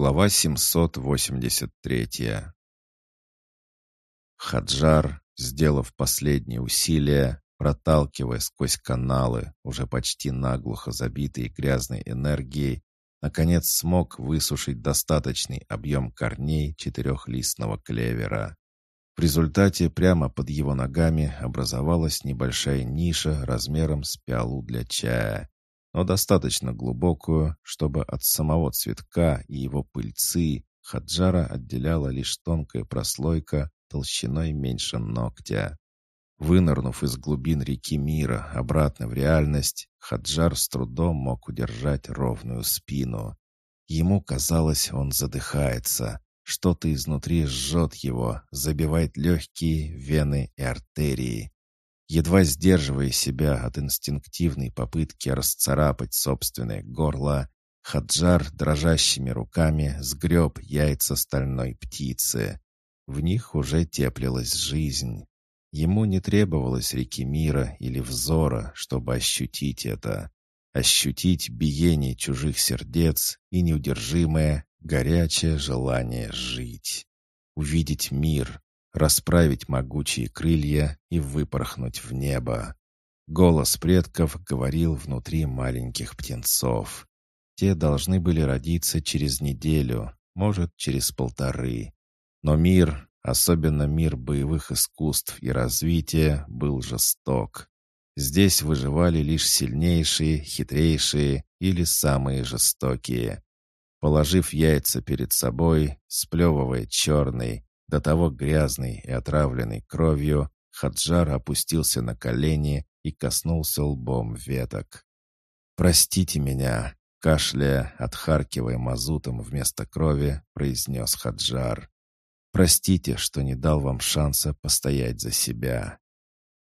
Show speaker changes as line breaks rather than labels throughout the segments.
Глава 783 Хаджар, сделав последние усилия, проталкивая сквозь каналы, уже почти наглухо забитые грязной энергией, наконец смог высушить достаточный объем корней четырехлистного клевера. В результате прямо под его ногами образовалась небольшая ниша размером с пиалу для чая но достаточно глубокую, чтобы от самого цветка и его пыльцы Хаджара отделяла лишь тонкая прослойка толщиной меньше ногтя. Вынырнув из глубин реки мира обратно в реальность, Хаджар с трудом мог удержать ровную спину. Ему казалось, он задыхается. Что-то изнутри жжет его, забивает легкие, вены и артерии. Едва сдерживая себя от инстинктивной попытки расцарапать собственное горло, Хаджар дрожащими руками сгреб яйца стальной птицы. В них уже теплилась жизнь. Ему не требовалось реки мира или взора, чтобы ощутить это. Ощутить биение чужих сердец и неудержимое, горячее желание жить. Увидеть мир, расправить могучие крылья и выпорхнуть в небо. Голос предков говорил внутри маленьких птенцов. Те должны были родиться через неделю, может, через полторы. Но мир, особенно мир боевых искусств и развития, был жесток. Здесь выживали лишь сильнейшие, хитрейшие или самые жестокие. Положив яйца перед собой, сплевывая черный, до того грязный и отравленный кровью, Хаджар опустился на колени и коснулся лбом веток. «Простите меня», — кашляя, отхаркивая мазутом вместо крови, произнес Хаджар. «Простите, что не дал вам шанса постоять за себя».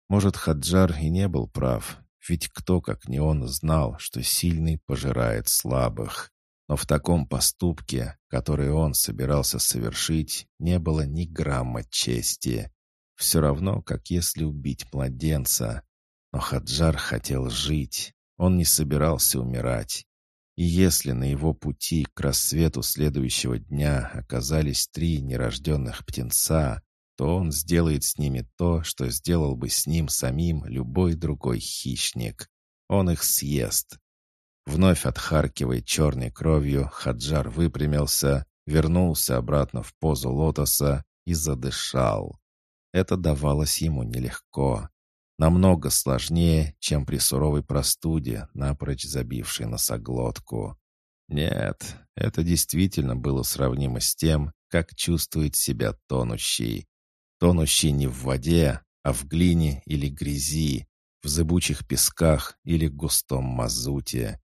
Может, Хаджар и не был прав, ведь кто, как не он, знал, что сильный пожирает слабых. Но в таком поступке, который он собирался совершить, не было ни грамма чести. Все равно, как если убить младенца. Но Хаджар хотел жить. Он не собирался умирать. И если на его пути к рассвету следующего дня оказались три нерожденных птенца, то он сделает с ними то, что сделал бы с ним самим любой другой хищник. Он их съест. Вновь отхаркивая черной кровью, Хаджар выпрямился, вернулся обратно в позу лотоса и задышал. Это давалось ему нелегко. Намного сложнее, чем при суровой простуде, напрочь забившей носоглотку. Нет, это действительно было сравнимо с тем, как чувствует себя тонущий. Тонущий не в воде, а в глине или грязи, в зыбучих песках или густом мазуте.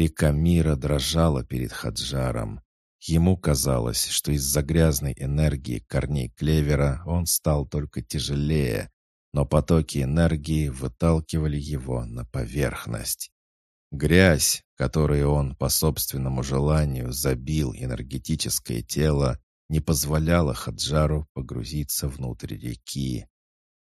Река мира дрожала перед Хаджаром. Ему казалось, что из-за грязной энергии корней клевера он стал только тяжелее, но потоки энергии выталкивали его на поверхность. Грязь, которой он по собственному желанию забил энергетическое тело, не позволяла Хаджару погрузиться внутрь реки.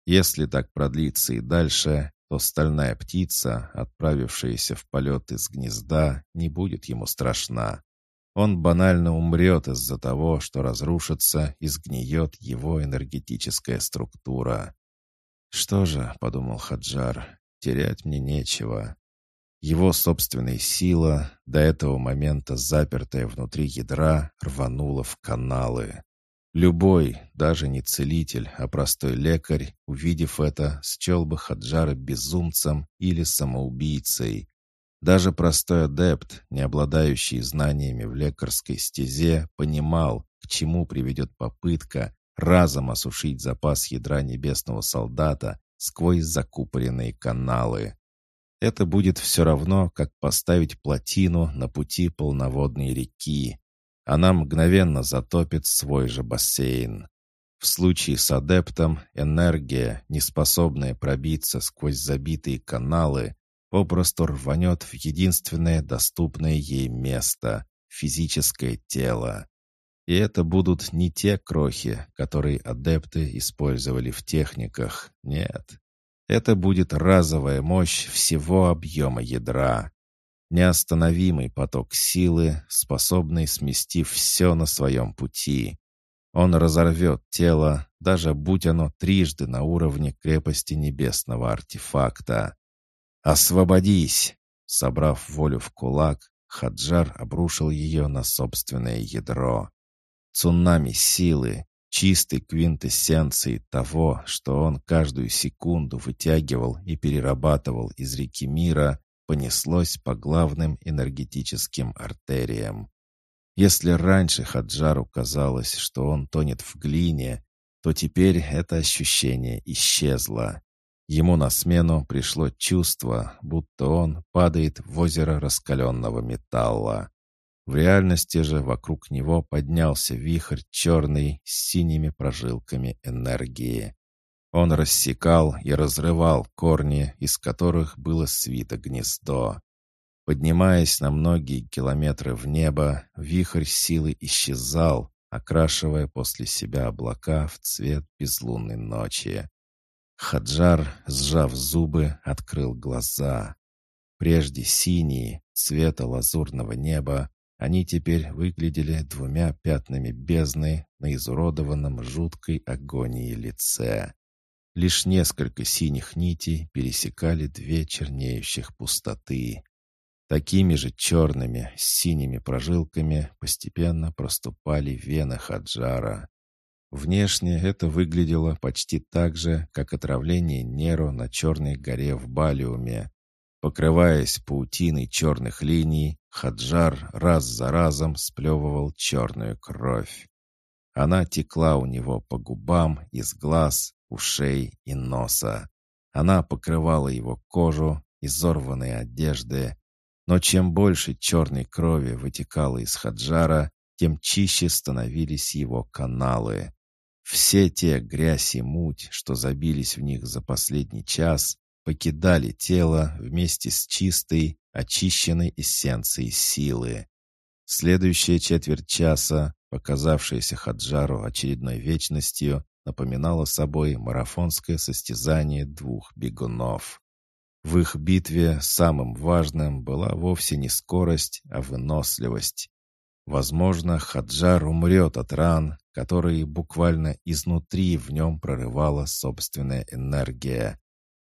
Если так продлится и дальше, то стальная птица, отправившаяся в полет из гнезда, не будет ему страшна. Он банально умрет из-за того, что разрушится и сгниет его энергетическая структура. «Что же», — подумал Хаджар, — «терять мне нечего». Его собственная сила, до этого момента запертая внутри ядра, рванула в каналы. Любой, даже не целитель, а простой лекарь, увидев это, счел бы Хаджара безумцем или самоубийцей. Даже простой адепт, не обладающий знаниями в лекарской стезе, понимал, к чему приведет попытка разом осушить запас ядра небесного солдата сквозь закупоренные каналы. Это будет все равно, как поставить плотину на пути полноводной реки. Она мгновенно затопит свой же бассейн. В случае с адептом энергия, неспособная пробиться сквозь забитые каналы, попросту рванет в единственное доступное ей место — физическое тело. И это будут не те крохи, которые адепты использовали в техниках, нет. Это будет разовая мощь всего объема ядра. Неостановимый поток силы, способный сместив все на своем пути. Он разорвет тело, даже будь оно трижды на уровне крепости небесного артефакта. «Освободись!» Собрав волю в кулак, Хаджар обрушил ее на собственное ядро. Цунами силы, чистой квинтэссенции того, что он каждую секунду вытягивал и перерабатывал из реки мира, понеслось по главным энергетическим артериям. Если раньше Хаджару казалось, что он тонет в глине, то теперь это ощущение исчезло. Ему на смену пришло чувство, будто он падает в озеро раскаленного металла. В реальности же вокруг него поднялся вихрь черный с синими прожилками энергии. Он рассекал и разрывал корни, из которых было свито гнездо. Поднимаясь на многие километры в небо, вихрь силы исчезал, окрашивая после себя облака в цвет безлунной ночи. Хаджар, сжав зубы, открыл глаза. Прежде синие, цвета лазурного неба, они теперь выглядели двумя пятнами бездны на изуродованном жуткой агонии лице. Лишь несколько синих нитей пересекали две чернеющих пустоты. Такими же черными, с синими прожилками постепенно проступали вены Хаджара. Внешне это выглядело почти так же, как отравление Неро на Черной горе в Балиуме. Покрываясь паутиной черных линий, Хаджар раз за разом сплевывал черную кровь. Она текла у него по губам, из глаз, ушей и носа. Она покрывала его кожу, изорванные одежды. Но чем больше черной крови вытекало из Хаджара, тем чище становились его каналы. Все те грязь и муть, что забились в них за последний час, покидали тело вместе с чистой, очищенной эссенцией силы. Следующая четверть часа, показавшаяся Хаджару очередной вечностью, напоминало собой марафонское состязание двух бегунов. В их битве самым важным была вовсе не скорость, а выносливость. Возможно, Хаджар умрет от ран, которые буквально изнутри в нем прорывала собственная энергия.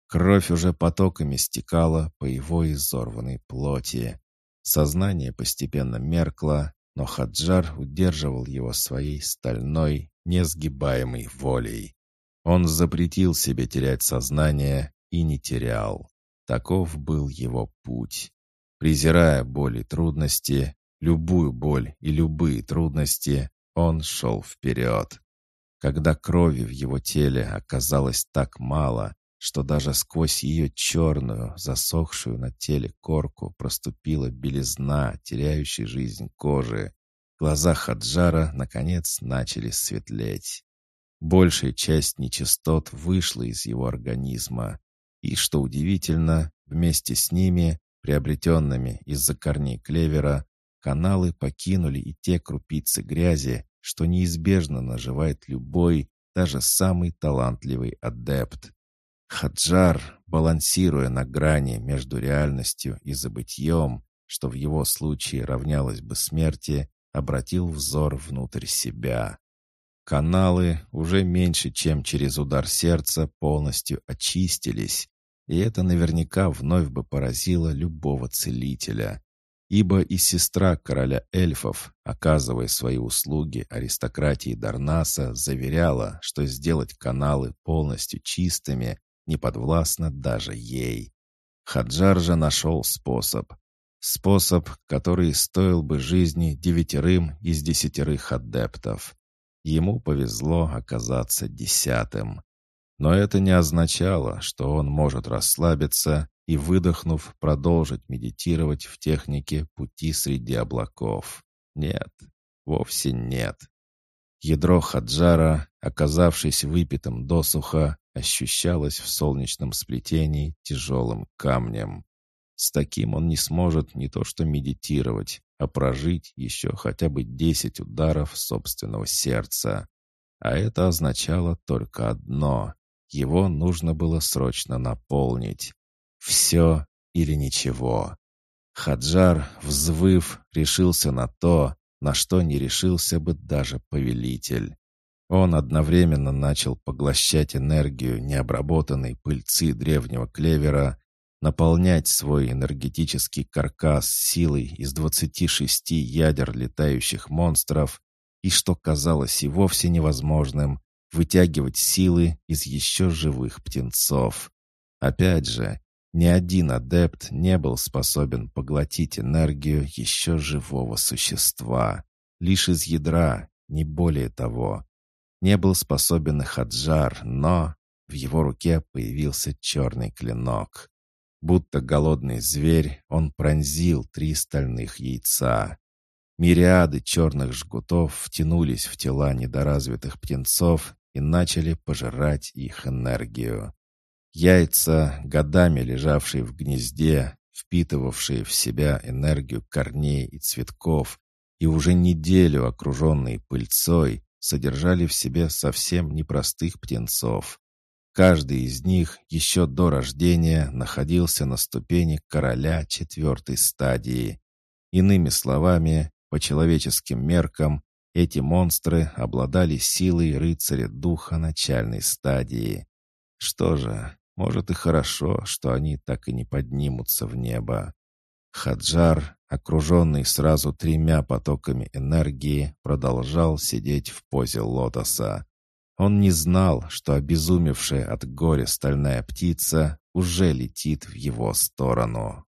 Кровь уже потоками стекала по его изорванной плоти. Сознание постепенно меркло, но Хаджар удерживал его своей стальной, несгибаемой волей. Он запретил себе терять сознание и не терял. Таков был его путь. Презирая боль и трудности, любую боль и любые трудности, он шел вперед. Когда крови в его теле оказалось так мало, что даже сквозь ее черную, засохшую на теле корку проступила белизна, теряющая жизнь кожи, Глаза Хаджара, наконец, начали светлеть. Большая часть нечистот вышла из его организма. И, что удивительно, вместе с ними, приобретенными из-за корней клевера, каналы покинули и те крупицы грязи, что неизбежно наживает любой, даже самый талантливый адепт. Хаджар, балансируя на грани между реальностью и забытьем, что в его случае равнялось бы смерти, обратил взор внутрь себя. Каналы уже меньше, чем через удар сердца, полностью очистились, и это наверняка вновь бы поразило любого целителя. Ибо и сестра короля эльфов, оказывая свои услуги аристократии Дарнаса, заверяла, что сделать каналы полностью чистыми не подвластно даже ей. Хаджар же нашел способ, Способ, который стоил бы жизни девятерым из десятерых адептов. Ему повезло оказаться десятым. Но это не означало, что он может расслабиться и, выдохнув, продолжить медитировать в технике пути среди облаков. Нет, вовсе нет. Ядро Хаджара, оказавшись выпитым досуха, ощущалось в солнечном сплетении тяжелым камнем. С таким он не сможет не то что медитировать, а прожить еще хотя бы десять ударов собственного сердца. А это означало только одно. Его нужно было срочно наполнить. Все или ничего. Хаджар, взвыв, решился на то, на что не решился бы даже повелитель. Он одновременно начал поглощать энергию необработанной пыльцы древнего клевера, наполнять свой энергетический каркас силой из 26 ядер летающих монстров и, что казалось и вовсе невозможным, вытягивать силы из еще живых птенцов. Опять же, ни один адепт не был способен поглотить энергию еще живого существа. Лишь из ядра, не более того. Не был способен и Хаджар, но в его руке появился черный клинок. Будто голодный зверь, он пронзил три стальных яйца. Мириады черных жгутов втянулись в тела недоразвитых птенцов и начали пожирать их энергию. Яйца, годами лежавшие в гнезде, впитывавшие в себя энергию корней и цветков, и уже неделю окруженные пыльцой, содержали в себе совсем непростых птенцов. Каждый из них еще до рождения находился на ступени короля четвертой стадии. Иными словами, по человеческим меркам, эти монстры обладали силой рыцаря духа начальной стадии. Что же, может и хорошо, что они так и не поднимутся в небо. Хаджар, окруженный сразу тремя потоками энергии, продолжал сидеть в позе лотоса. Он не знал, что обезумевшая от горя стальная птица уже летит в его сторону.